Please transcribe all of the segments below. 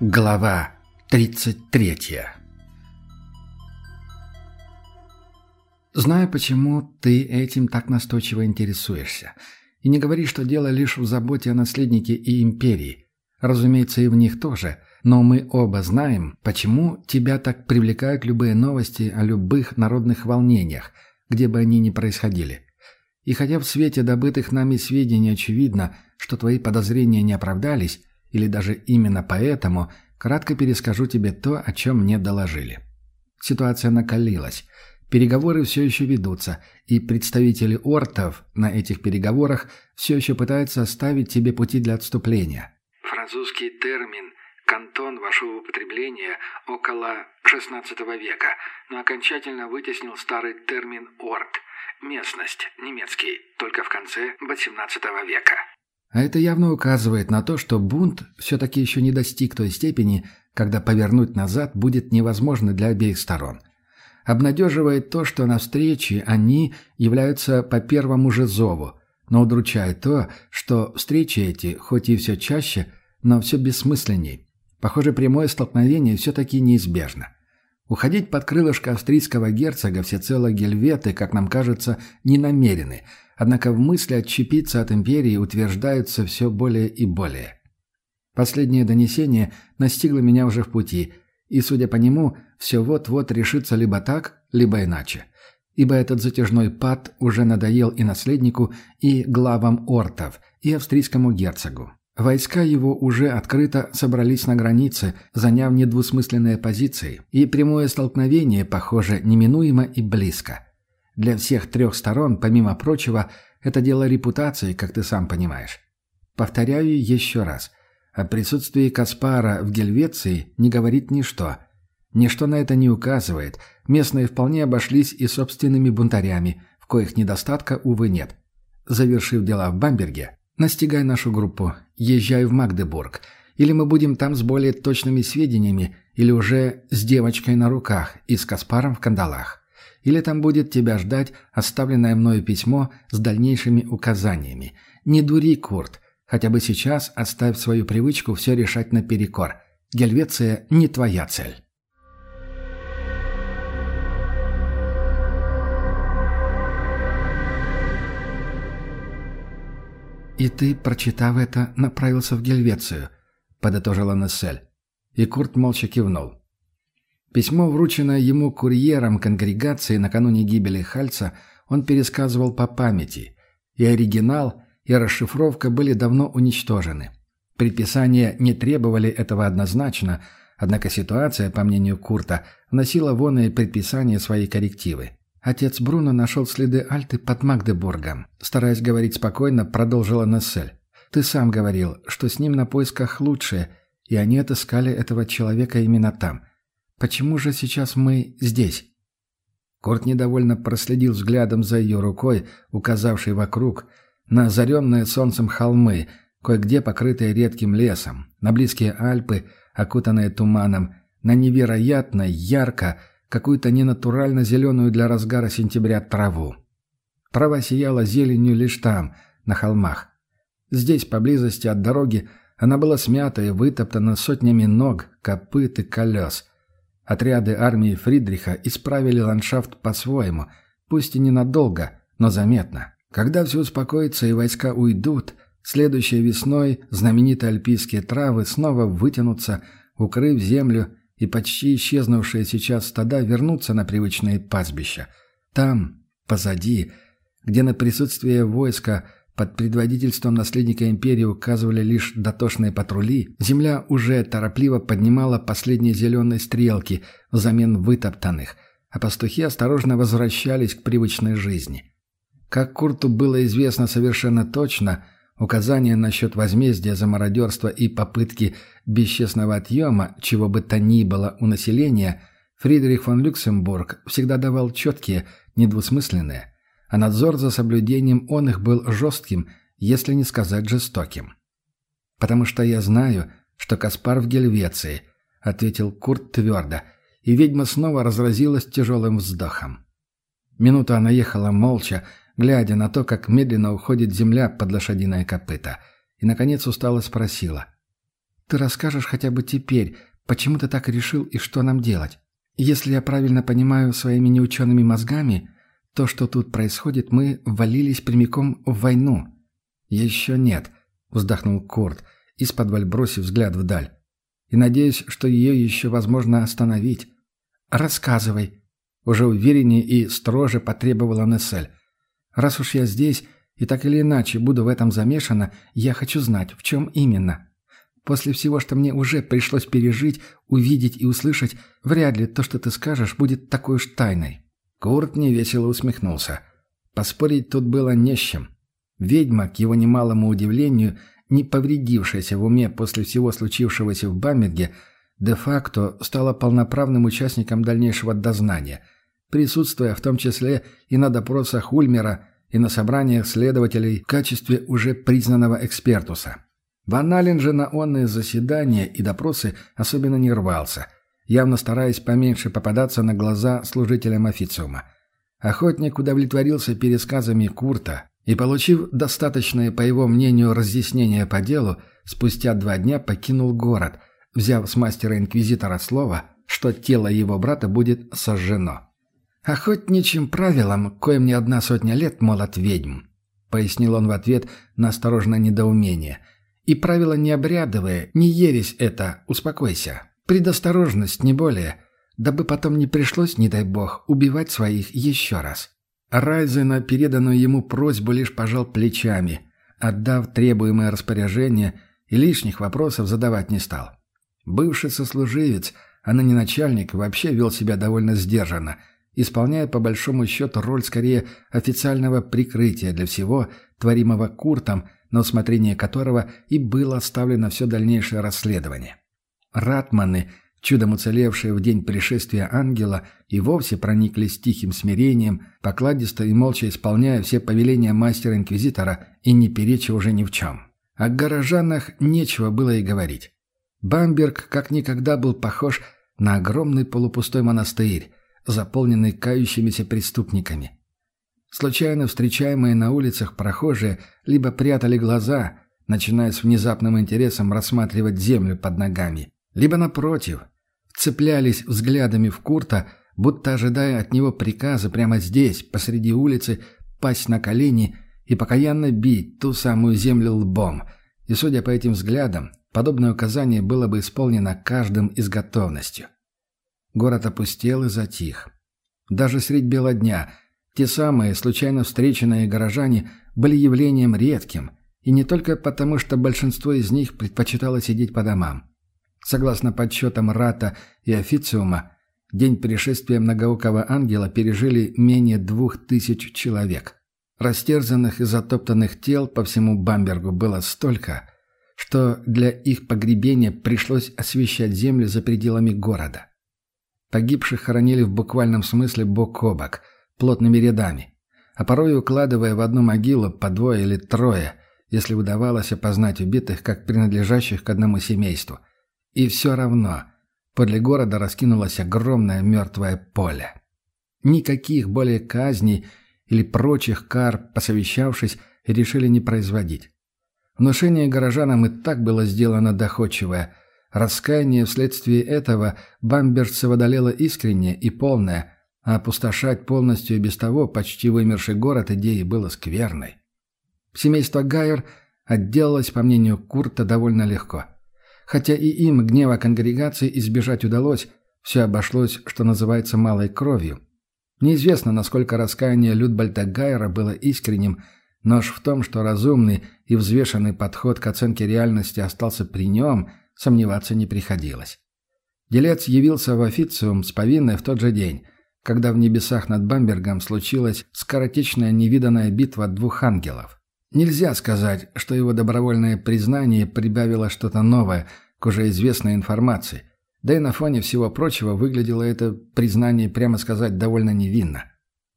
Глава 33 Знаю, почему ты этим так настойчиво интересуешься. И не говори, что дело лишь в заботе о наследнике и империи. Разумеется, и в них тоже. Но мы оба знаем, почему тебя так привлекают любые новости о любых народных волнениях, где бы они ни происходили. И хотя в свете добытых нами сведений очевидно, что твои подозрения не оправдались, или даже именно поэтому, кратко перескажу тебе то, о чем мне доложили. Ситуация накалилась. Переговоры все еще ведутся, и представители ортов на этих переговорах все еще пытаются оставить тебе пути для отступления. Французский термин «кантон» вошел в употребление около XVI века, но окончательно вытеснил старый термин «орт» – местность, немецкий, только в конце XVIII века. А это явно указывает на то, что бунт все-таки еще не достиг той степени, когда повернуть назад будет невозможно для обеих сторон. Обнадеживает то, что на встрече они являются по первому же зову, но удручает то, что встречи эти, хоть и все чаще, но все бессмысленней. Похоже, прямое столкновение все-таки неизбежно. Уходить под крылышко австрийского герцога всецело гельветы, как нам кажется, не намерены – Однако в мысли отщепиться от империи утверждаются все более и более. Последнее донесение настигло меня уже в пути, и, судя по нему, все вот-вот решится либо так, либо иначе. Ибо этот затяжной пад уже надоел и наследнику, и главам ортов, и австрийскому герцогу. Войска его уже открыто собрались на границе, заняв недвусмысленные позиции, и прямое столкновение, похоже, неминуемо и близко – для всех трех сторон, помимо прочего, это дело репутации, как ты сам понимаешь. Повторяю еще раз. О присутствии Каспара в Гельвеции не говорит ничто. Ничто на это не указывает. Местные вполне обошлись и собственными бунтарями, в коих недостатка, увы, нет. Завершив дела в Бамберге, настигай нашу группу, езжай в Магдебург. Или мы будем там с более точными сведениями, или уже с девочкой на руках и с Каспаром в кандалах или там будет тебя ждать оставленное мною письмо с дальнейшими указаниями. Не дури, Курт. Хотя бы сейчас оставь свою привычку все решать наперекор. Гельвеция не твоя цель. «И ты, прочитав это, направился в Гельвецию», — подытожила Нессель. И Курт молча кивнул. Письмо, врученное ему курьером конгрегации накануне гибели Хальца, он пересказывал по памяти. И оригинал, и расшифровка были давно уничтожены. Предписания не требовали этого однозначно, однако ситуация, по мнению Курта, вносила вон и предписания свои коррективы. Отец Бруно нашел следы Альты под Магдебургом. Стараясь говорить спокойно, продолжила Нессель. «Ты сам говорил, что с ним на поисках лучше, и они отыскали этого человека именно там. Почему же сейчас мы здесь?» Корт недовольно проследил взглядом за ее рукой, указавшей вокруг, на озаренные солнцем холмы, кое-где покрытые редким лесом, на близкие Альпы, окутанные туманом, на невероятно ярко, какую-то ненатурально зеленую для разгара сентября траву. Трава сияла зеленью лишь там, на холмах. Здесь, поблизости от дороги, она была смята и вытоптана сотнями ног, копыт и колес. Отряды армии Фридриха исправили ландшафт по-своему, пусть и ненадолго, но заметно. Когда все успокоится и войска уйдут, следующей весной знаменитые альпийские травы снова вытянутся, укрыв землю, и почти исчезнувшие сейчас стада вернутся на привычные пастбища. Там, позади, где на присутствие войска – под предводительством наследника империи указывали лишь дотошные патрули, земля уже торопливо поднимала последние зеленые стрелки взамен вытоптанных, а пастухи осторожно возвращались к привычной жизни. Как Курту было известно совершенно точно, указания насчет возмездия за мародерство и попытки бесчестного отъема, чего бы то ни было у населения, Фридрих фон Люксембург всегда давал четкие, недвусмысленные, а надзор за соблюдением он их был жестким, если не сказать жестоким. «Потому что я знаю, что Каспар в Гельвеции», — ответил Курт твердо, и ведьма снова разразилась тяжелым вздохом. Минуту она ехала молча, глядя на то, как медленно уходит земля под лошадиное копыто, и, наконец, устало спросила. Ты расскажешь хотя бы теперь, почему ты так решил и что нам делать? Если я правильно понимаю своими неучеными мозгами, то, что тут происходит, мы ввалились прямиком в войну». «Еще нет», — вздохнул Курт, из-под бросив взгляд вдаль. «И надеюсь, что ее еще возможно остановить». «Рассказывай», — уже увереннее и строже потребовала Нессель. «Раз уж я здесь и так или иначе буду в этом замешана, я хочу знать, в чем именно». После всего, что мне уже пришлось пережить, увидеть и услышать, вряд ли то, что ты скажешь, будет такой уж тайной». Курт невесело усмехнулся. Поспорить тут было не с чем. Ведьма, к его немалому удивлению, не повредившаяся в уме после всего случившегося в Бамерге, де-факто стала полноправным участником дальнейшего дознания, присутствуя в том числе и на допросах Ульмера и на собраниях следователей в качестве уже признанного экспертуса. Ван Ален же на онные заседания и допросы особенно не рвался, явно стараясь поменьше попадаться на глаза служителям официума. Охотник удовлетворился пересказами Курта и, получив достаточное, по его мнению, разъяснение по делу, спустя два дня покинул город, взяв с мастера-инквизитора слово, что тело его брата будет сожжено. «Охотничьим правилам, коим не одна сотня лет, молот ведьм», — пояснил он в ответ на осторожное недоумение — и правила не обрядовые, не ересь это, успокойся. Предосторожность, не более. Дабы потом не пришлось, не дай бог, убивать своих еще раз. Райзе на переданную ему просьбу лишь пожал плечами, отдав требуемое распоряжение и лишних вопросов задавать не стал. Бывший сослуживец, а ныне начальник, вообще вел себя довольно сдержанно, исполняя по большому счету роль скорее официального прикрытия для всего, творимого Куртом, на усмотрение которого и было оставлено все дальнейшее расследование. Ратманы, чудом уцелевшие в день пришествия ангела, и вовсе прониклись тихим смирением, покладисто и молча исполняя все повеления мастера-инквизитора и не переча уже ни в чем. О горожанах нечего было и говорить. Бамберг как никогда был похож на огромный полупустой монастырь, заполненный кающимися преступниками – Случайно встречаемые на улицах прохожие либо прятали глаза, начиная с внезапным интересом рассматривать землю под ногами, либо, напротив, вцеплялись взглядами в Курта, будто ожидая от него приказа прямо здесь, посреди улицы, пасть на колени и покаянно бить ту самую землю лбом. И, судя по этим взглядам, подобное указание было бы исполнено каждым из готовностью. Город опустел и затих. Даже средь бела дня – те самые, случайно встреченные горожане, были явлением редким, и не только потому, что большинство из них предпочитало сидеть по домам. Согласно подсчетам Рата и Официума, день пришествия многоокого ангела пережили менее двух тысяч человек. Растерзанных и затоптанных тел по всему Бамбергу было столько, что для их погребения пришлось освещать землю за пределами города. Погибших хоронили в буквальном смысле бок о бок – плотными рядами, а порой укладывая в одну могилу по двое или трое, если удавалось опознать убитых как принадлежащих к одному семейству. И все равно подле города раскинулось огромное мертвое поле. Никаких более казней или прочих кар, посовещавшись, решили не производить. Внушение горожанам и так было сделано доходчивое. Раскаяние вследствие этого бамберцев одолело искреннее и полное – а опустошать полностью и без того почти вымерший город идеей было скверной. Семейство Гайер отделалось, по мнению Курта, довольно легко. Хотя и им гнева конгрегации избежать удалось, все обошлось, что называется, малой кровью. Неизвестно, насколько раскаяние Людбальта Гайера было искренним, но аж в том, что разумный и взвешенный подход к оценке реальности остался при нем, сомневаться не приходилось. Делец явился в официум с повинной в тот же день – когда в небесах над Бамбергом случилась скоротечная невиданная битва двух ангелов. Нельзя сказать, что его добровольное признание прибавило что-то новое к уже известной информации, да и на фоне всего прочего выглядело это признание, прямо сказать, довольно невинно.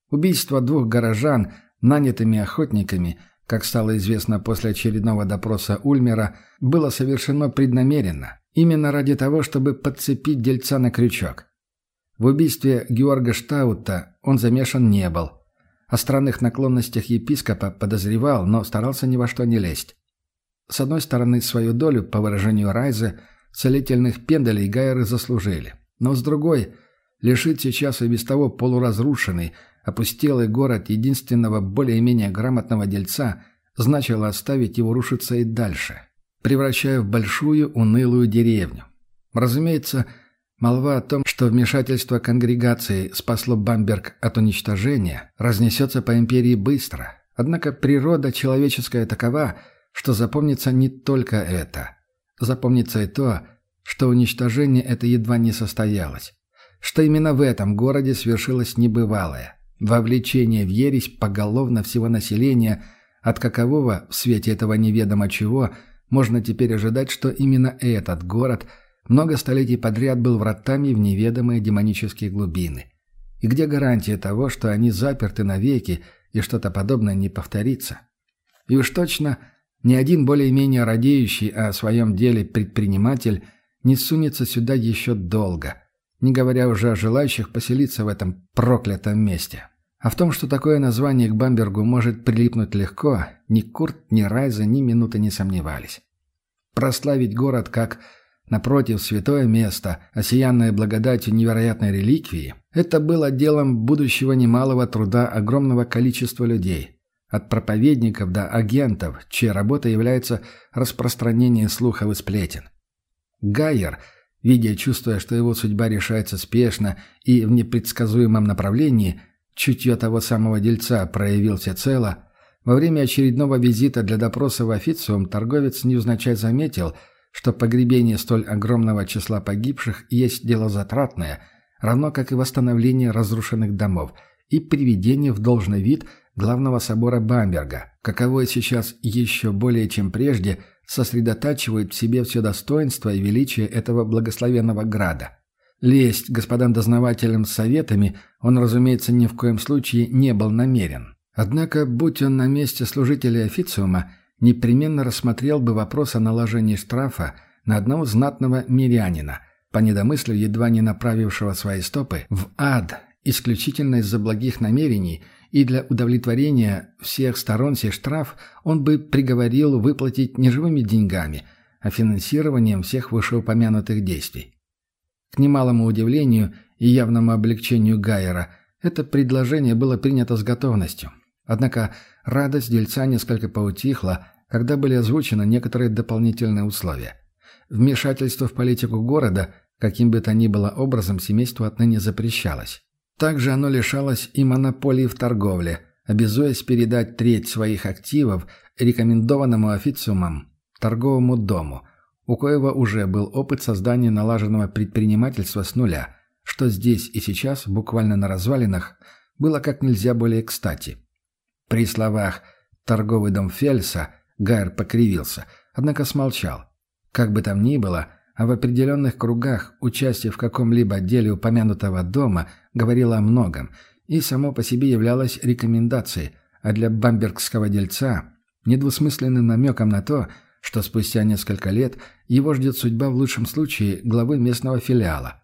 Убийство двух горожан, нанятыми охотниками, как стало известно после очередного допроса Ульмера, было совершено преднамеренно, именно ради того, чтобы подцепить дельца на крючок – в убийстве Георга Штаута он замешан не был. О странных наклонностях епископа подозревал, но старался ни во что не лезть. С одной стороны, свою долю, по выражению Райза, целительных пенделей Гайеры заслужили. Но с другой, лишить сейчас и без того полуразрушенный, опустелый город единственного более-менее грамотного дельца значило оставить его рушиться и дальше, превращая в большую унылую деревню. Разумеется, молва о том, что вмешательство конгрегации спасло Бамберг от уничтожения, разнесется по империи быстро. Однако природа человеческая такова, что запомнится не только это. Запомнится и то, что уничтожение это едва не состоялось. Что именно в этом городе свершилось небывалое. Вовлечение в ересь поголовно всего населения, от какового, в свете этого неведомо чего, можно теперь ожидать, что именно этот город – много столетий подряд был вратами в неведомые демонические глубины. И где гарантия того, что они заперты навеки и что-то подобное не повторится? И уж точно ни один более-менее радеющий о своем деле предприниматель не сунется сюда еще долго, не говоря уже о желающих поселиться в этом проклятом месте. А в том, что такое название к Бамбергу может прилипнуть легко, ни Курт, ни Райза ни минуты не сомневались. Прославить город как Напротив, святое место, осиянное благодатью невероятной реликвии, это было делом будущего немалого труда огромного количества людей. От проповедников до агентов, чья работа является распространение слухов и сплетен. Гайер, видя чувствуя, что его судьба решается спешно и в непредсказуемом направлении, чутье того самого дельца проявил всецело, во время очередного визита для допроса в официум торговец невзначай заметил – что погребение столь огромного числа погибших есть дело затратное, равно как и восстановление разрушенных домов и приведение в должный вид главного собора Бамберга, каковой сейчас еще более чем прежде сосредотачивает в себе все достоинство и величие этого благословенного града. Лезть господам дознавателям с советами он, разумеется, ни в коем случае не был намерен. Однако, будь он на месте служителей официума, непременно рассмотрел бы вопрос о наложении штрафа на одного знатного мирянина, по недомыслию едва не направившего свои стопы в ад исключительно из-за благих намерений, и для удовлетворения всех сторон сей штраф он бы приговорил выплатить не живыми деньгами, а финансированием всех вышеупомянутых действий. К немалому удивлению и явному облегчению Гайера это предложение было принято с готовностью. Однако радость дельца несколько поутихла, когда были озвучены некоторые дополнительные условия. Вмешательство в политику города, каким бы то ни было образом, семейству отныне запрещалось. Также оно лишалось и монополии в торговле, обязуясь передать треть своих активов рекомендованному официумам торговому дому, у коего уже был опыт создания налаженного предпринимательства с нуля, что здесь и сейчас, буквально на развалинах, было как нельзя более кстати. При словах «торговый дом Фельса» Гайр покривился, однако смолчал. Как бы там ни было, а в определенных кругах участие в каком-либо деле упомянутого дома говорило о многом и само по себе являлось рекомендацией, а для бамбергского дельца – недвусмысленным намеком на то, что спустя несколько лет его ждет судьба в лучшем случае главы местного филиала.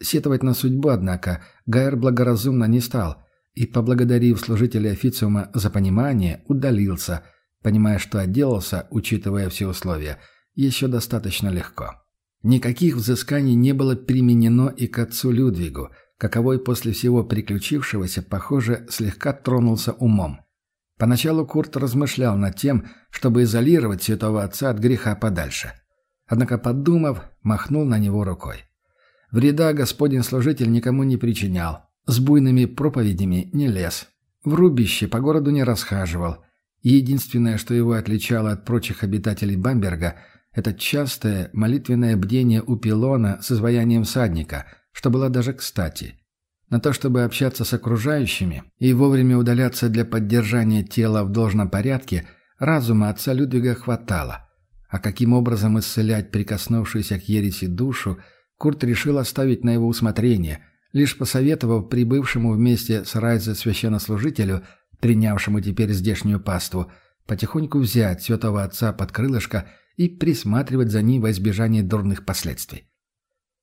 Сетовать на судьбу, однако, Гайер благоразумно не стал и, поблагодарив служителей официума за понимание, удалился – понимая, что отделался, учитывая все условия, еще достаточно легко. Никаких взысканий не было применено и к отцу Людвигу, каковой после всего приключившегося, похоже, слегка тронулся умом. Поначалу Курт размышлял над тем, чтобы изолировать святого отца от греха подальше. Однако, подумав, махнул на него рукой. Вреда господин служитель никому не причинял, с буйными проповедями не лез, в рубище по городу не расхаживал – единственное, что его отличало от прочих обитателей Бамберга, это частое молитвенное бдение у пилона с изваянием всадника, что было даже кстати. На то, чтобы общаться с окружающими и вовремя удаляться для поддержания тела в должном порядке, разума отца Людвига хватало. А каким образом исцелять прикоснувшуюся к ереси душу, Курт решил оставить на его усмотрение, лишь посоветовав прибывшему вместе с Райзе священнослужителю – принявшему теперь здешнюю паству, потихоньку взять святого отца под крылышко и присматривать за ним во избежание дурных последствий.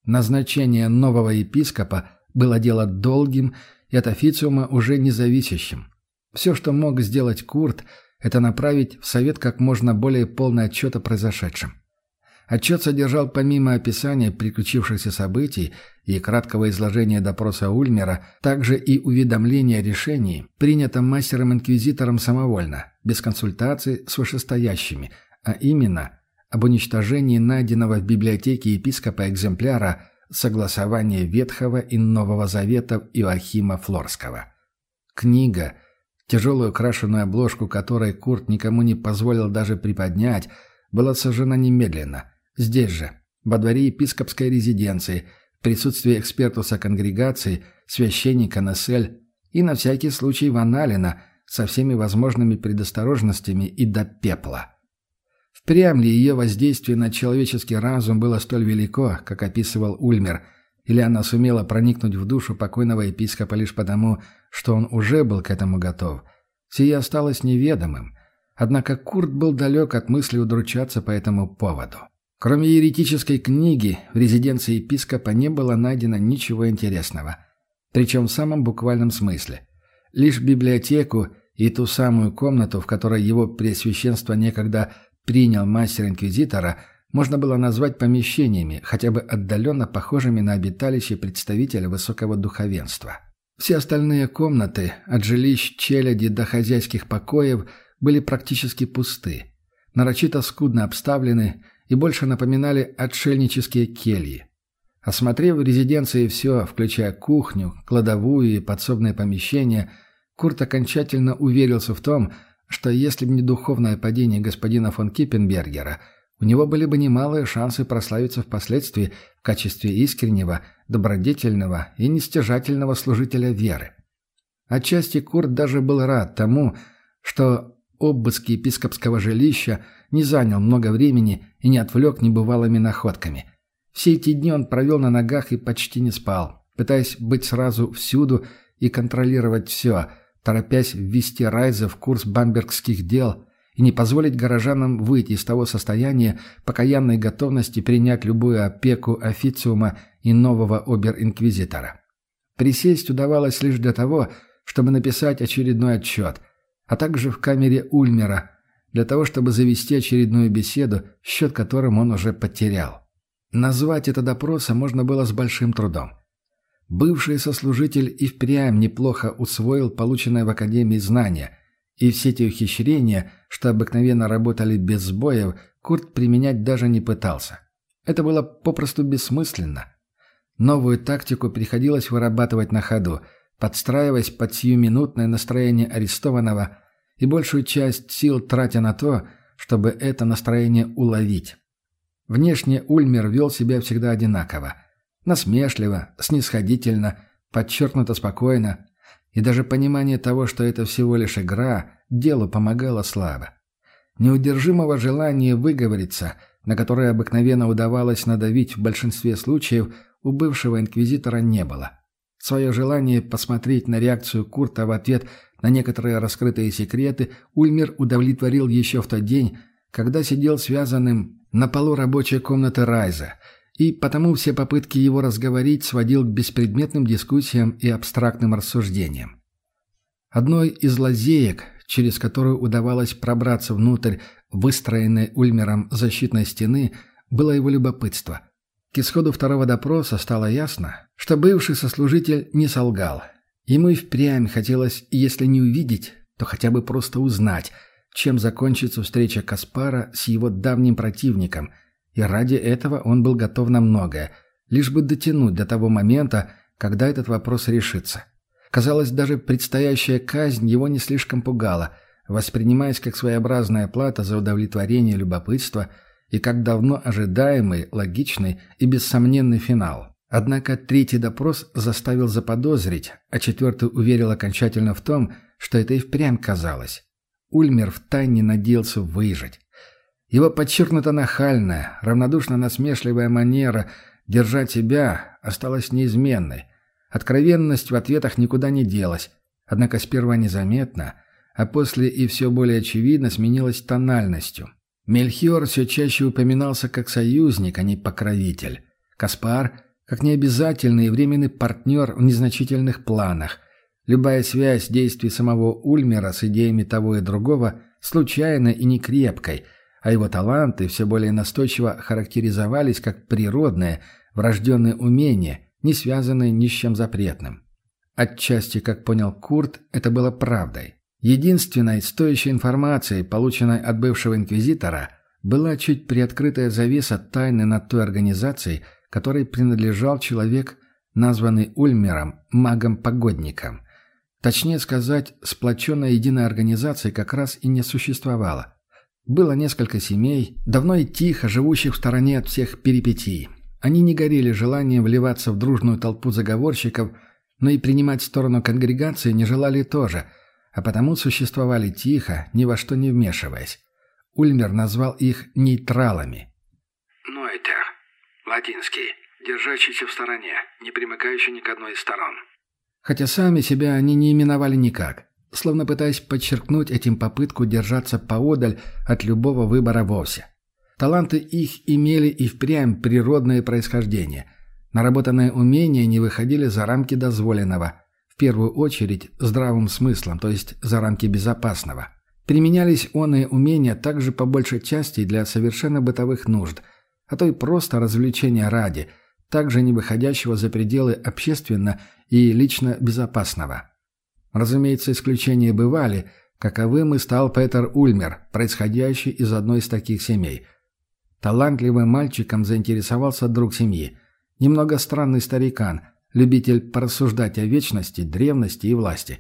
Назначение нового епископа было дело долгим и от официума уже независящим. Все, что мог сделать Курт, – это направить в Совет как можно более полный отчет о произошедшем. Отчет содержал помимо описания приключившихся событий и краткого изложения допроса Ульмера, также и уведомление о решении, принятом мастером-инквизитором самовольно, без консультации с вышестоящими, а именно об уничтожении найденного в библиотеке епископа экземпляра согласования Ветхого и Нового Завета Иоахима Флорского. Книга, тяжелую крашеную обложку которой Курт никому не позволил даже приподнять, была сожжена немедленно – Здесь же, во дворе епископской резиденции, в присутствии экспертуса конгрегации, священника Нессель и на всякий случай Ваналина со всеми возможными предосторожностями и до пепла. Впрямь ли ее воздействие на человеческий разум было столь велико, как описывал Ульмер, или она сумела проникнуть в душу покойного епископа лишь потому, что он уже был к этому готов, сие осталось неведомым, однако Курт был далек от мысли удручаться по этому поводу. Кроме еретической книги, в резиденции епископа не было найдено ничего интересного. Причем в самом буквальном смысле. Лишь библиотеку и ту самую комнату, в которой его Преосвященство некогда принял мастер-инквизитора, можно было назвать помещениями, хотя бы отдаленно похожими на обиталище представителя высокого духовенства. Все остальные комнаты, от жилищ челяди до хозяйских покоев, были практически пусты, нарочито скудно обставлены и больше напоминали отшельнические кельи. Осмотрев резиденции все, включая кухню, кладовую и подсобное помещение, Курт окончательно уверился в том, что если бы не духовное падение господина фон Киппенбергера, у него были бы немалые шансы прославиться впоследствии в качестве искреннего, добродетельного и нестяжательного служителя веры. Отчасти Курт даже был рад тому, что обыск епископского жилища не занял много времени и не отвлек небывалыми находками. Все эти дни он провел на ногах и почти не спал, пытаясь быть сразу всюду и контролировать все, торопясь ввести Райза в курс бамбергских дел и не позволить горожанам выйти из того состояния покаянной готовности принять любую опеку официума и нового обер-инквизитора. Присесть удавалось лишь для того, чтобы написать очередной отчет – а также в камере Ульмера, для того, чтобы завести очередную беседу, счет которым он уже потерял. Назвать это допросом можно было с большим трудом. Бывший сослужитель и впрямь неплохо усвоил полученное в Академии знания, и все те ухищрения, что обыкновенно работали без сбоев, Курт применять даже не пытался. Это было попросту бессмысленно. Новую тактику приходилось вырабатывать на ходу – подстраиваясь под сиюминутное настроение арестованного и большую часть сил тратя на то, чтобы это настроение уловить. Внешне Ульмер вел себя всегда одинаково. Насмешливо, снисходительно, подчеркнуто спокойно. И даже понимание того, что это всего лишь игра, делу помогало слабо. Неудержимого желания выговориться, на которое обыкновенно удавалось надавить в большинстве случаев, у бывшего инквизитора не было. Свое желание посмотреть на реакцию Курта в ответ на некоторые раскрытые секреты Ульмер удовлетворил еще в тот день, когда сидел связанным на полу рабочей комнаты Райза, и потому все попытки его разговорить сводил к беспредметным дискуссиям и абстрактным рассуждениям. Одной из лазеек, через которую удавалось пробраться внутрь выстроенной Ульмером защитной стены, было его любопытство – к исходу второго допроса стало ясно, что бывший сослужитель не солгал. Ему и впрямь хотелось, если не увидеть, то хотя бы просто узнать, чем закончится встреча Каспара с его давним противником, и ради этого он был готов на многое, лишь бы дотянуть до того момента, когда этот вопрос решится. Казалось, даже предстоящая казнь его не слишком пугала, воспринимаясь как своеобразная плата за удовлетворение любопытства – и как давно ожидаемый, логичный и бессомненный финал. Однако третий допрос заставил заподозрить, а четвертый уверил окончательно в том, что это и впрямь казалось. Ульмер втайне надеялся выжить. Его подчеркнуто нахальная, равнодушно насмешливая манера держать себя осталась неизменной. Откровенность в ответах никуда не делась, однако сперва незаметно, а после и все более очевидно сменилась тональностью – Мельхиор все чаще упоминался как союзник, а не покровитель. Каспар – как необязательный и временный партнер в незначительных планах. Любая связь действий самого Ульмера с идеями того и другого случайной и некрепкой, а его таланты все более настойчиво характеризовались как природные, врожденные умения, не связанные ни с чем запретным. Отчасти, как понял Курт, это было правдой. Единственной стоящей информацией, полученной от бывшего инквизитора, была чуть приоткрытая завеса тайны над той организацией, которой принадлежал человек, названный Ульмером, магом-погодником. Точнее сказать, сплоченная единая организация как раз и не существовала. Было несколько семей, давно и тихо живущих в стороне от всех перипетий. Они не горели желанием вливаться в дружную толпу заговорщиков, но и принимать сторону конгрегации не желали тоже, а потому существовали тихо, ни во что не вмешиваясь. Ульмер назвал их нейтралами. «Нойтер. Латинский. Держащийся в стороне, не примыкающий ни к одной из сторон». Хотя сами себя они не именовали никак, словно пытаясь подчеркнуть этим попытку держаться поодаль от любого выбора вовсе. Таланты их имели и впрямь природное происхождение. Наработанные умения не выходили за рамки дозволенного, первую очередь здравым смыслом, то есть за рамки безопасного. Применялись оные умения также по большей части для совершенно бытовых нужд, а то и просто развлечения ради, также не выходящего за пределы общественно и лично безопасного. Разумеется, исключения бывали, каковым и стал Петер Ульмер, происходящий из одной из таких семей. Талантливым мальчиком заинтересовался друг семьи. Немного странный старикан, любитель порассуждать о вечности, древности и власти,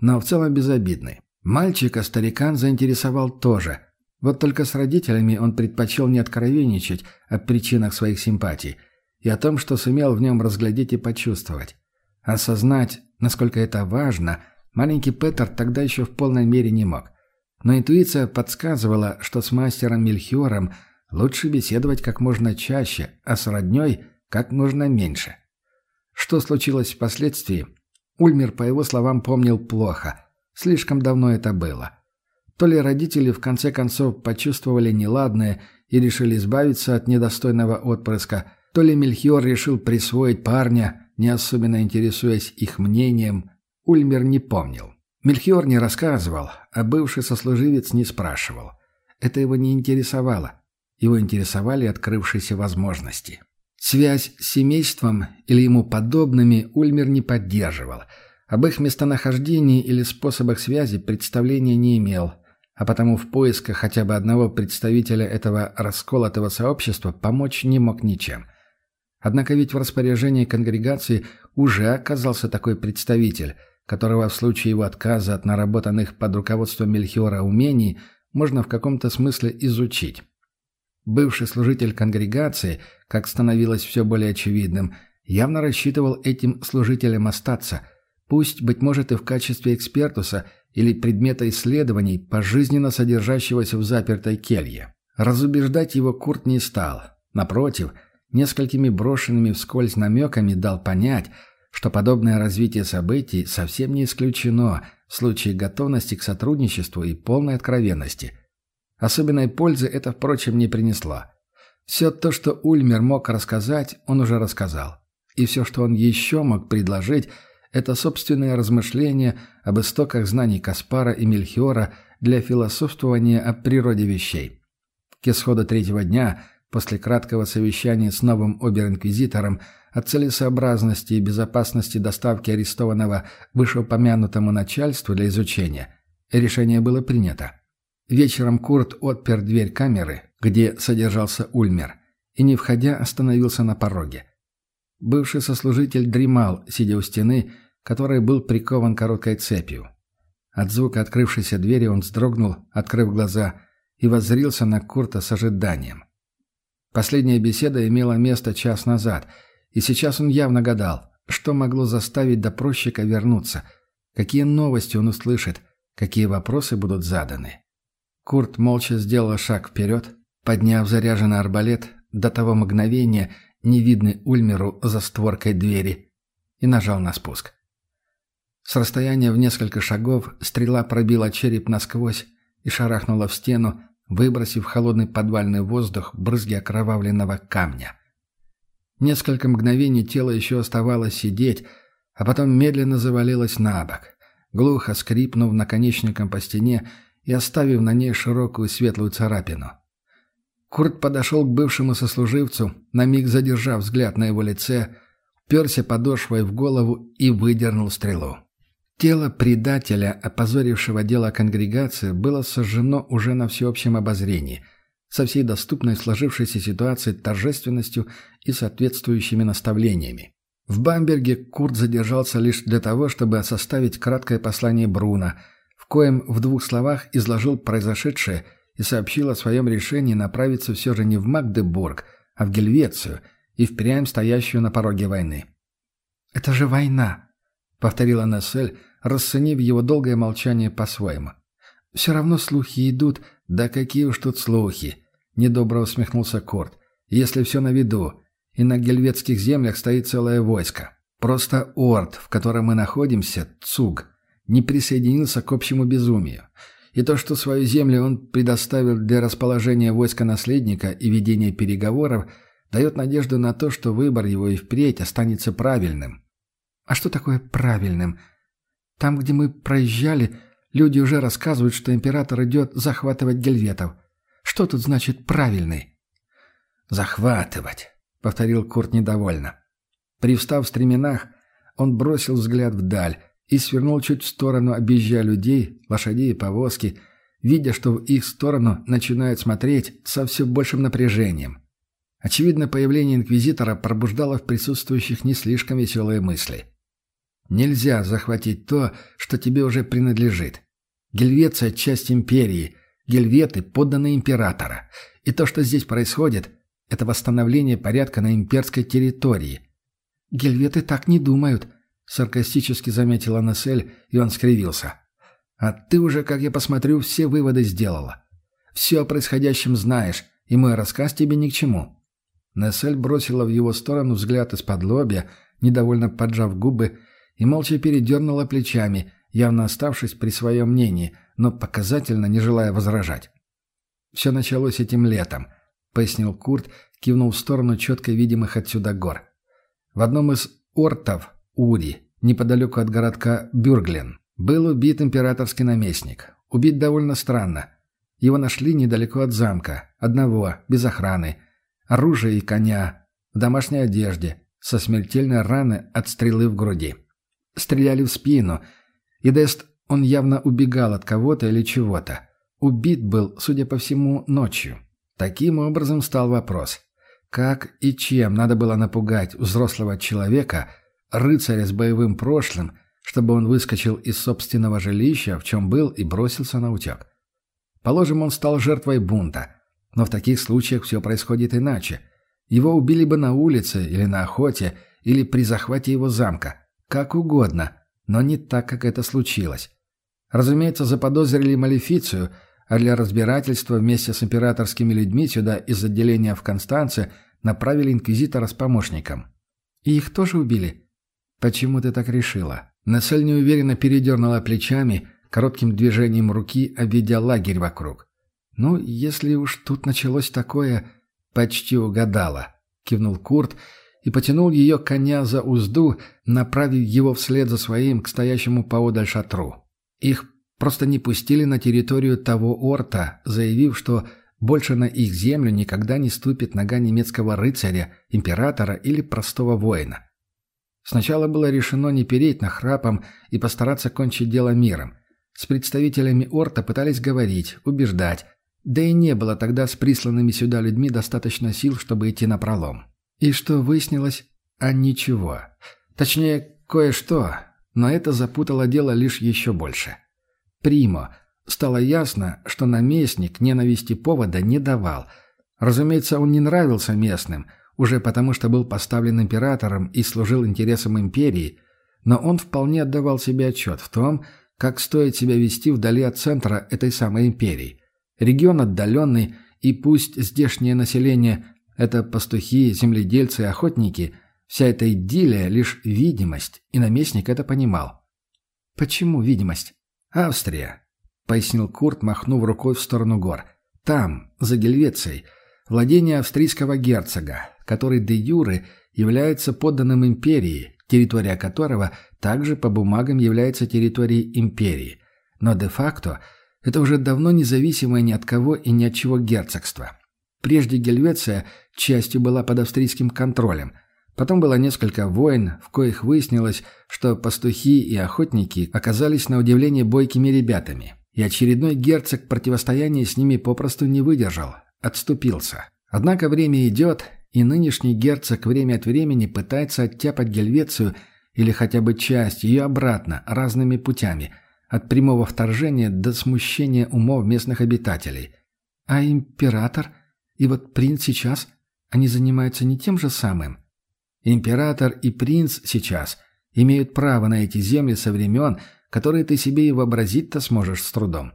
но в целом безобидный. Мальчика старикан заинтересовал тоже. Вот только с родителями он предпочел не откровенничать о причинах своих симпатий и о том, что сумел в нем разглядеть и почувствовать. Осознать, насколько это важно, маленький Петер тогда еще в полной мере не мог. Но интуиция подсказывала, что с мастером Мельхиором лучше беседовать как можно чаще, а с родней как можно меньше. Что случилось впоследствии, Ульмер, по его словам, помнил плохо. Слишком давно это было. То ли родители в конце концов почувствовали неладное и решили избавиться от недостойного отпрыска, то ли Мельхиор решил присвоить парня – не особенно интересуясь их мнением, Ульмер не помнил. Мельхиор не рассказывал, а бывший сослуживец не спрашивал. Это его не интересовало. Его интересовали открывшиеся возможности. Связь с семейством или ему подобными Ульмер не поддерживал. Об их местонахождении или способах связи представления не имел, а потому в поисках хотя бы одного представителя этого расколотого сообщества помочь не мог ничем – Однако ведь в распоряжении конгрегации уже оказался такой представитель, которого в случае его отказа от наработанных под руководством Мельхиора умений можно в каком-то смысле изучить. Бывший служитель конгрегации, как становилось все более очевидным, явно рассчитывал этим служителем остаться, пусть, быть может, и в качестве экспертуса или предмета исследований, пожизненно содержащегося в запертой келье. Разубеждать его Курт не стал. Напротив – несколькими брошенными вскользь намеками дал понять, что подобное развитие событий совсем не исключено в случае готовности к сотрудничеству и полной откровенности. Особенной пользы это, впрочем, не принесло. Все то, что Ульмер мог рассказать, он уже рассказал. И все, что он еще мог предложить, это собственные размышления об истоках знаний Каспара и Мельхиора для философствования о природе вещей. К исходу третьего дня – После краткого совещания с новым обер-инквизитором о целесообразности и безопасности доставки арестованного вышеупомянутому начальству для изучения, решение было принято. Вечером Курт отпер дверь камеры, где содержался Ульмер, и, не входя, остановился на пороге. Бывший сослужитель дремал, сидя у стены, которой был прикован короткой цепью. От звука открывшейся двери он вздрогнул, открыв глаза, и воззрился на Курта с ожиданием. Последняя беседа имела место час назад, и сейчас он явно гадал, что могло заставить допросчика вернуться, какие новости он услышит, какие вопросы будут заданы. Курт молча сделал шаг вперед, подняв заряженный арбалет до того мгновения, невидный Ульмеру за створкой двери, и нажал на спуск. С расстояния в несколько шагов стрела пробила череп насквозь и шарахнула в стену, выбросив в холодный подвальный воздух брызги окровавленного камня. Несколько мгновений тело еще оставалось сидеть, а потом медленно завалилось на бок. Глухо скрипнув наконечником по стене и оставив на ней широкую светлую царапину. Курт подошел к бывшему сослуживцу, на миг задержав взгляд на его лице, перся подошвой в голову и выдернул стрелу. Тело предателя, опозорившего дело конгрегации, было сожжено уже на всеобщем обозрении, со всей доступной сложившейся ситуации торжественностью и соответствующими наставлениями. В Бамберге Курт задержался лишь для того, чтобы составить краткое послание Бруно, коем в двух словах изложил произошедшее и сообщил о своем решении направиться все же не в Магдебург, а в Гельвецию и впрямь стоящую на пороге войны. «Это же война!» — повторила Нессель, расценив его долгое молчание по-своему. «Все равно слухи идут, да какие уж тут слухи!» — недобро усмехнулся Корт. «Если все на виду, и на гельветских землях стоит целое войско. Просто Орд, в котором мы находимся, Цуг, не присоединился к общему безумию. И то, что свою землю он предоставил для расположения войска наследника и ведения переговоров, дает надежду на то, что выбор его и впредь останется правильным. А что такое правильным? Там, где мы проезжали, люди уже рассказывают, что император идет захватывать гельветов. Что тут значит «правильный»? Захватывать повторил Курт недовольно. Привстав в стременах, он бросил взгляд вдаль и свернул чуть в сторону, объезжая людей, лошадей и повозки, видя, что в их сторону начинают смотреть со все большим напряжением. Очевидно, появление инквизитора пробуждало в присутствующих не слишком веселые мысли. «Нельзя захватить то, что тебе уже принадлежит. Гельвеция – часть империи, гельветы – подданные императора. И то, что здесь происходит, это восстановление порядка на имперской территории. «Гельветы так не думают», — саркастически заметила Насель, и он скривился. «А ты уже, как я посмотрю, все выводы сделала. Все о происходящем знаешь, и мой рассказ тебе ни к чему». Насель бросила в его сторону взгляд из-под лобья, недовольно поджав губы, и молча передернула плечами, явно оставшись при своем мнении, но показательно не желая возражать. Все началось этим летом — пояснил Курт, кивнул в сторону четко видимых отсюда гор. В одном из ортов, Ури, неподалеку от городка Бюрглен, был убит императорский наместник. Убит довольно странно. Его нашли недалеко от замка, одного, без охраны. Оружие и коня, в домашней одежде, со смертельной раны от стрелы в груди. Стреляли в спину, и Дест он явно убегал от кого-то или чего-то. Убит был, судя по всему, ночью. Таким образом стал вопрос. Как и чем надо было напугать взрослого человека, рыцаря с боевым прошлым, чтобы он выскочил из собственного жилища, в чем был, и бросился на утек? Положим, он стал жертвой бунта. Но в таких случаях все происходит иначе. Его убили бы на улице или на охоте, или при захвате его замка. Как угодно, но не так, как это случилось. Разумеется, заподозрили Малефицию – а для разбирательства вместе с императорскими людьми сюда из отделения в Констанце направили инквизитора с помощником. И их тоже убили? Почему ты так решила? Нессель неуверенно передернула плечами, коротким движением руки обведя лагерь вокруг. «Ну, если уж тут началось такое...» «Почти угадала», — кивнул Курт и потянул ее коня за узду, направив его вслед за своим к стоящему поодаль шатру. Их Просто не пустили на территорию того орта, заявив, что больше на их землю никогда не ступит нога немецкого рыцаря, императора или простого воина. Сначала было решено не переть на храпом и постараться кончить дело миром. С представителями Орта пытались говорить, убеждать, да и не было тогда с присланными сюда людьми достаточно сил, чтобы идти на пролом. И что выяснилось? А ничего. Точнее, кое-что, но это запутало дело лишь еще больше. Примо. Стало ясно, что наместник ненависти повода не давал. Разумеется, он не нравился местным, уже потому что был поставлен императором и служил интересам империи, но он вполне отдавал себе отчет в том, как стоит себя вести вдали от центра этой самой империи. Регион отдаленный, и пусть здешнее население – это пастухи, земледельцы и охотники – вся эта идиллия – лишь видимость, и наместник это понимал. Почему видимость? «Австрия», — пояснил Курт, махнув рукой в сторону гор. «Там, за Гельвецией, владение австрийского герцога, который де юре является подданным империи, территория которого также по бумагам является территорией империи. Но де-факто Это уже давно независимое ни от кого и ни от чего герцогство. Прежде Гельвеция частью была под австрийским контролем. Потом было несколько войн, в коих выяснилось, что пастухи и охотники оказались на удивление бойкими ребятами. И очередной герцог противостояния с ними попросту не выдержал, отступился. Однако время идет, и нынешний герцог время от времени пытается оттяпать Гельвецию или хотя бы часть ее обратно разными путями, от прямого вторжения до смущения умов местных обитателей. А император – и вот принц сейчас, они занимаются не тем же самым. Император и принц сейчас имеют право на эти земли со времен, которые ты себе и вообразить-то сможешь с трудом.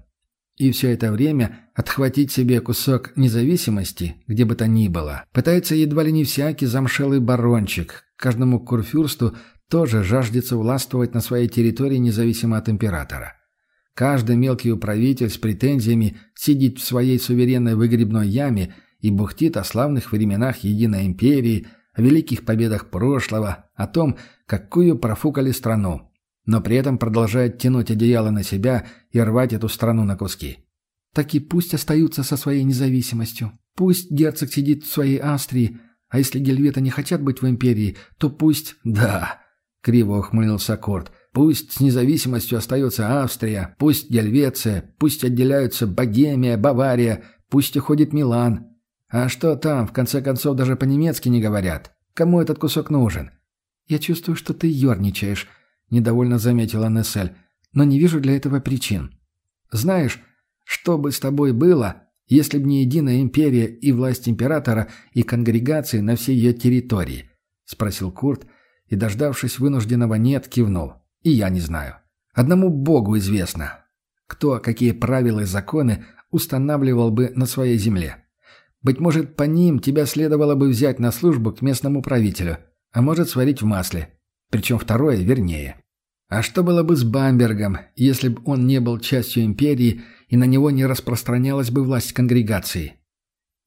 И все это время отхватить себе кусок независимости, где бы то ни было, пытается едва ли не всякий замшелый барончик. Каждому курфюрсту тоже жаждется властвовать на своей территории независимо от императора. Каждый мелкий управитель с претензиями сидит в своей суверенной выгребной яме и бухтит о славных временах Единой Империи, о великих победах прошлого, о том, какую профукали страну, но при этом продолжает тянуть одеяло на себя и рвать эту страну на куски. Так и пусть остаются со своей независимостью. Пусть герцог сидит в своей Австрии, а если гельветы не хотят быть в империи, то пусть... Да, криво ухмыльнулся Корт. Пусть с независимостью остается Австрия, пусть Гельвеция, пусть отделяются Богемия, Бавария, пусть уходит Милан. А что там, в конце концов, даже по-немецки не говорят? Кому этот кусок нужен? Я чувствую, что ты ерничаешь, недовольно заметила Нессель, но не вижу для этого причин. Знаешь, что бы с тобой было, если б не единая империя и власть императора и конгрегации на всей ее территории? Спросил Курт и, дождавшись вынужденного «нет», кивнул. И я не знаю. Одному Богу известно, кто какие правила и законы устанавливал бы на своей земле. Быть может, по ним тебя следовало бы взять на службу к местному правителю, а может, сварить в масле. Причем второе вернее. А что было бы с Бамбергом, если бы он не был частью империи и на него не распространялась бы власть конгрегации?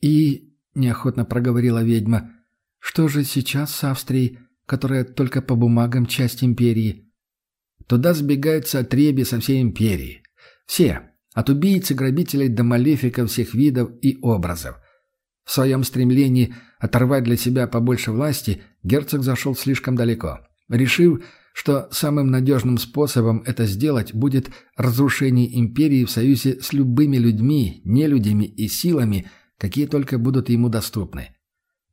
И, неохотно проговорила ведьма, что же сейчас с Австрией, которая только по бумагам часть империи? Туда сбегаются отреби со всей империи. Все, от убийц и грабителей до малефиков всех видов и образов. В своем стремлении оторвать для себя побольше власти герцог зашел слишком далеко, решив, что самым надежным способом это сделать будет разрушение империи в союзе с любыми людьми, нелюдями и силами, какие только будут ему доступны.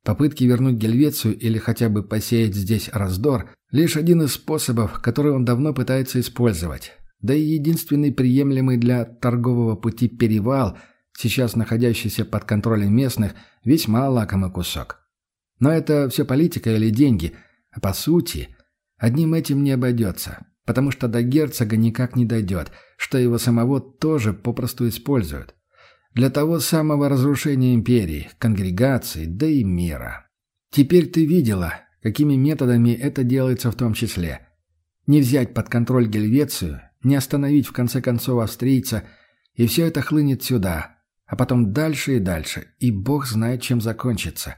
Попытки вернуть Гельвецию или хотя бы посеять здесь раздор – лишь один из способов, который он давно пытается использовать. Да и единственный приемлемый для торгового пути перевал – сейчас находящийся под контролем местных, весьма лакомый кусок. Но это все политика или деньги, а по сути, одним этим не обойдется, потому что до герцога никак не дойдет, что его самого тоже попросту используют. Для того самого разрушения империи, конгрегации, да и мира. Теперь ты видела, какими методами это делается в том числе. Не взять под контроль Гельвецию, не остановить в конце концов австрийца, и все это хлынет сюда, а потом дальше и дальше, и бог знает, чем закончится.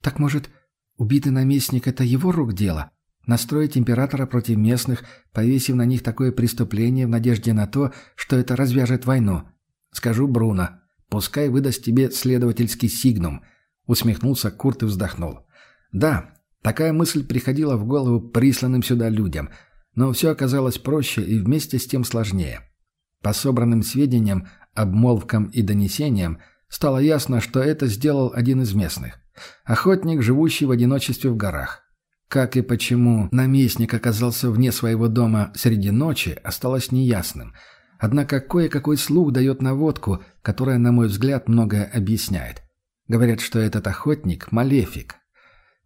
Так может, убитый наместник — это его рук дело? Настроить императора против местных, повесив на них такое преступление в надежде на то, что это развяжет войну? Скажу Бруно, пускай выдаст тебе следовательский сигнум. Усмехнулся Курт и вздохнул. Да, такая мысль приходила в голову присланным сюда людям, но все оказалось проще и вместе с тем сложнее. По собранным сведениям, обмолвкам и донесениям, стало ясно, что это сделал один из местных. Охотник, живущий в одиночестве в горах. Как и почему наместник оказался вне своего дома среди ночи, осталось неясным. Однако кое-какой слух дает наводку, которая, на мой взгляд, многое объясняет. Говорят, что этот охотник – малефик.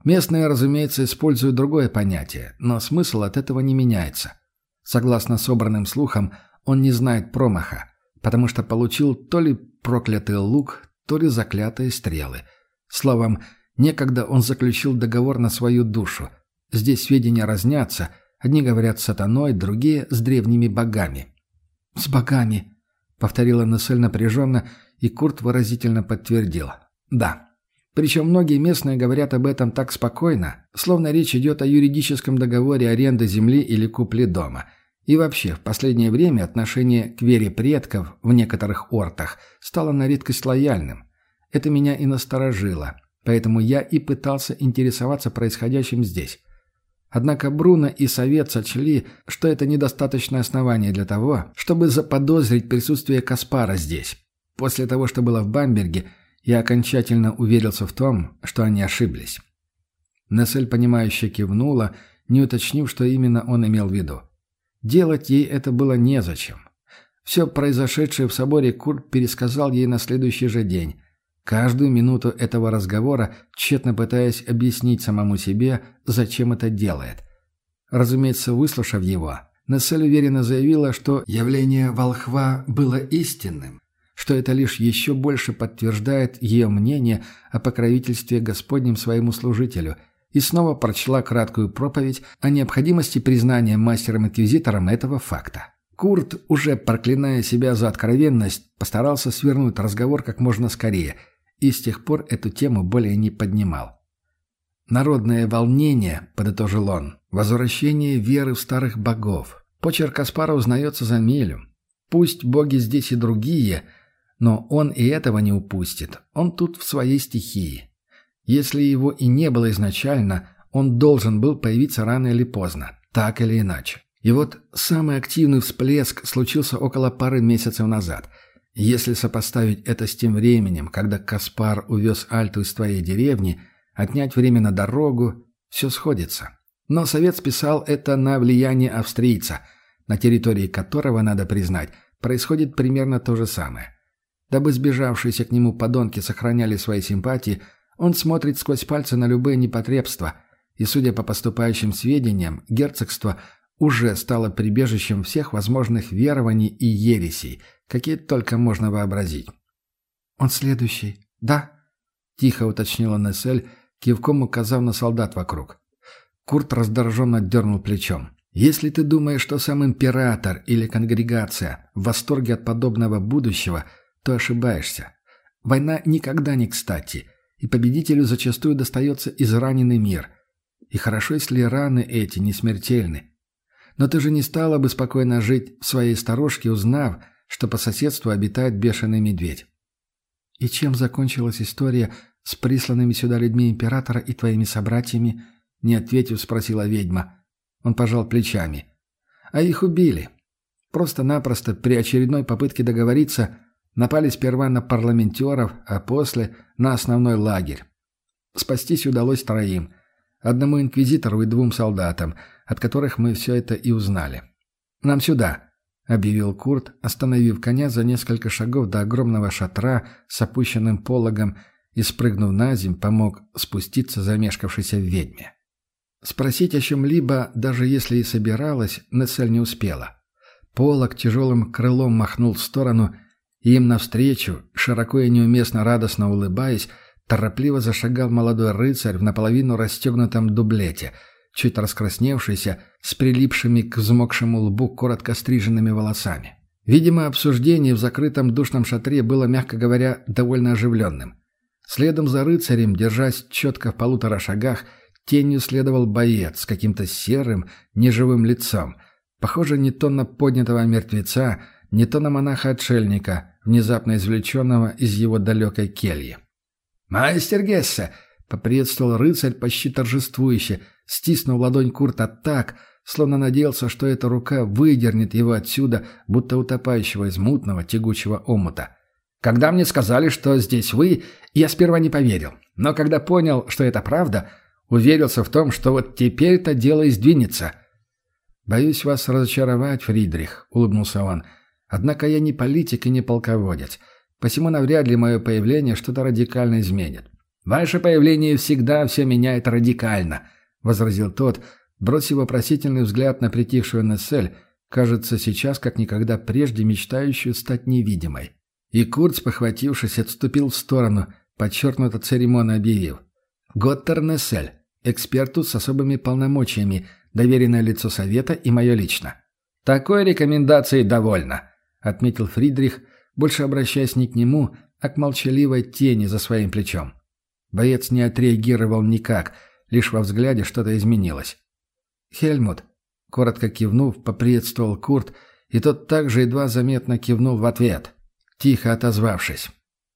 Местные, разумеется, используют другое понятие, но смысл от этого не меняется. Согласно собранным слухам, он не знает промаха потому что получил то ли проклятый лук, то ли заклятые стрелы. Словом, некогда он заключил договор на свою душу. Здесь сведения разнятся, одни говорят с сатаной, другие — с древними богами. «С богами», — повторила Нессель напряженно, и Курт выразительно подтвердил. «Да». Причем многие местные говорят об этом так спокойно, словно речь идет о юридическом договоре аренды земли или купле дома — И вообще, в последнее время отношение к вере предков в некоторых ортах стало на редкость лояльным. Это меня и насторожило, поэтому я и пытался интересоваться происходящим здесь. Однако Бруно и Совет сочли, что это недостаточное основание для того, чтобы заподозрить присутствие Каспара здесь. После того, что было в Бамберге, я окончательно уверился в том, что они ошиблись. Нессель, понимающе кивнула, не уточнив, что именно он имел в виду. Делать ей это было незачем. Все произошедшее в соборе Курт пересказал ей на следующий же день. Каждую минуту этого разговора, тщетно пытаясь объяснить самому себе, зачем это делает. Разумеется, выслушав его, Нессель уверенно заявила, что явление волхва было истинным, что это лишь еще больше подтверждает ее мнение о покровительстве Господнем своему служителю – и снова прочла краткую проповедь о необходимости признания мастером-инквизитором этого факта. Курт, уже проклиная себя за откровенность, постарался свернуть разговор как можно скорее и с тех пор эту тему более не поднимал. «Народное волнение», — подытожил он, — «возвращение веры в старых богов. Почерк Каспара узнается за милю. Пусть боги здесь и другие, но он и этого не упустит. Он тут в своей стихии. Если его и не было изначально, он должен был появиться рано или поздно, так или иначе. И вот самый активный всплеск случился около пары месяцев назад. Если сопоставить это с тем временем, когда Каспар увез Альту из твоей деревни, отнять время на дорогу, все сходится. Но совет списал это на влияние австрийца, на территории которого, надо признать, происходит примерно то же самое. Дабы сбежавшиеся к нему подонки сохраняли свои симпатии – он смотрит сквозь пальцы на любые непотребства, и, судя по поступающим сведениям, герцогство уже стало прибежищем всех возможных верований и ересей, какие только можно вообразить. «Он следующий, да?» — тихо уточнила Нессель, кивком указав на солдат вокруг. Курт раздраженно дернул плечом. «Если ты думаешь, что сам император или конгрегация в восторге от подобного будущего, то ошибаешься. Война никогда не кстати, и победителю зачастую достается израненный мир. И хорошо, если раны эти не смертельны. Но ты же не стала бы спокойно жить в своей сторожке, узнав, что по соседству обитает бешеный медведь. И чем закончилась история с присланными сюда людьми императора и твоими собратьями? Не ответив, спросила ведьма. Он пожал плечами. А их убили. Просто-напросто при очередной попытке договориться Напали сперва на парламентеров, а после – на основной лагерь. Спастись удалось троим. Одному инквизитору и двум солдатам, от которых мы все это и узнали. «Нам сюда», — объявил Курт, остановив коня за несколько шагов до огромного шатра с опущенным пологом и, спрыгнув на земь, помог спуститься замешкавшейся ведьме. Спросить о чем-либо, даже если и собиралась, Нессель не успела. Полог тяжелым крылом махнул в сторону, им навстречу, широко и неуместно радостно улыбаясь, торопливо зашагал молодой рыцарь в наполовину расстегнутом дублете, чуть раскрасневшийся, с прилипшими к взмокшему лбу коротко стриженными волосами. Видимо, обсуждение в закрытом душном шатре было, мягко говоря, довольно оживленным. Следом за рыцарем, держась четко в полутора шагах, тенью следовал боец с каким-то серым, неживым лицом, похоже не то на поднятого мертвеца, не то на монаха-отшельника, внезапно извлеченного из его далекой кельи. «Мастер Гессе!» — поприветствовал рыцарь почти торжествующе, стиснув ладонь Курта так, словно надеялся, что эта рука выдернет его отсюда, будто утопающего из мутного тягучего омута. «Когда мне сказали, что здесь вы, я сперва не поверил, но когда понял, что это правда, уверился в том, что вот теперь-то дело издвинется». «Боюсь вас разочаровать, Фридрих», — улыбнулся он, — Однако я не политик и не полководец, посему навряд ли мое появление что-то радикально изменит. «Ваше появление всегда все меняет радикально», — возразил тот, бросив вопросительный взгляд на притихшую Нессель, кажется, сейчас как никогда прежде мечтающую стать невидимой. И Курц, похватившись, отступил в сторону, подчеркнуто церемонно объявив. «Готтер Нессель, эксперту с особыми полномочиями, доверенное лицо совета и мое лично». «Такой рекомендации довольно», отметил Фридрих, больше обращаясь не к нему, а к молчаливой тени за своим плечом. Боец не отреагировал никак, лишь во взгляде что-то изменилось. «Хельмут», — Коротко кивнув, поприветствовал Курт, и тот также едва заметно кивнул в ответ, тихо отозвавшись.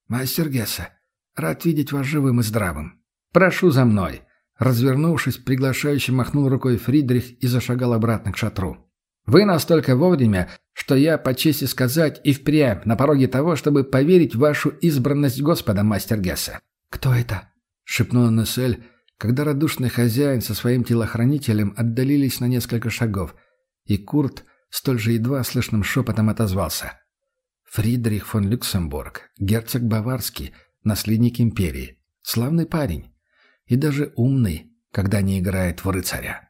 «Мастер Гесса, рад видеть вас живым и здравым. Прошу за мной!» Развернувшись, приглашающе махнул рукой Фридрих и зашагал обратно к шатру. «Вы настолько вовремя, что я, по чести сказать, и впрямь на пороге того, чтобы поверить в вашу избранность Господа, мастер Гесса». «Кто это?» — шепнула Нессель, когда радушный хозяин со своим телохранителем отдалились на несколько шагов, и Курт столь же едва слышным шепотом отозвался. «Фридрих фон Люксембург, герцог Баварский, наследник империи, славный парень и даже умный, когда не играет в рыцаря».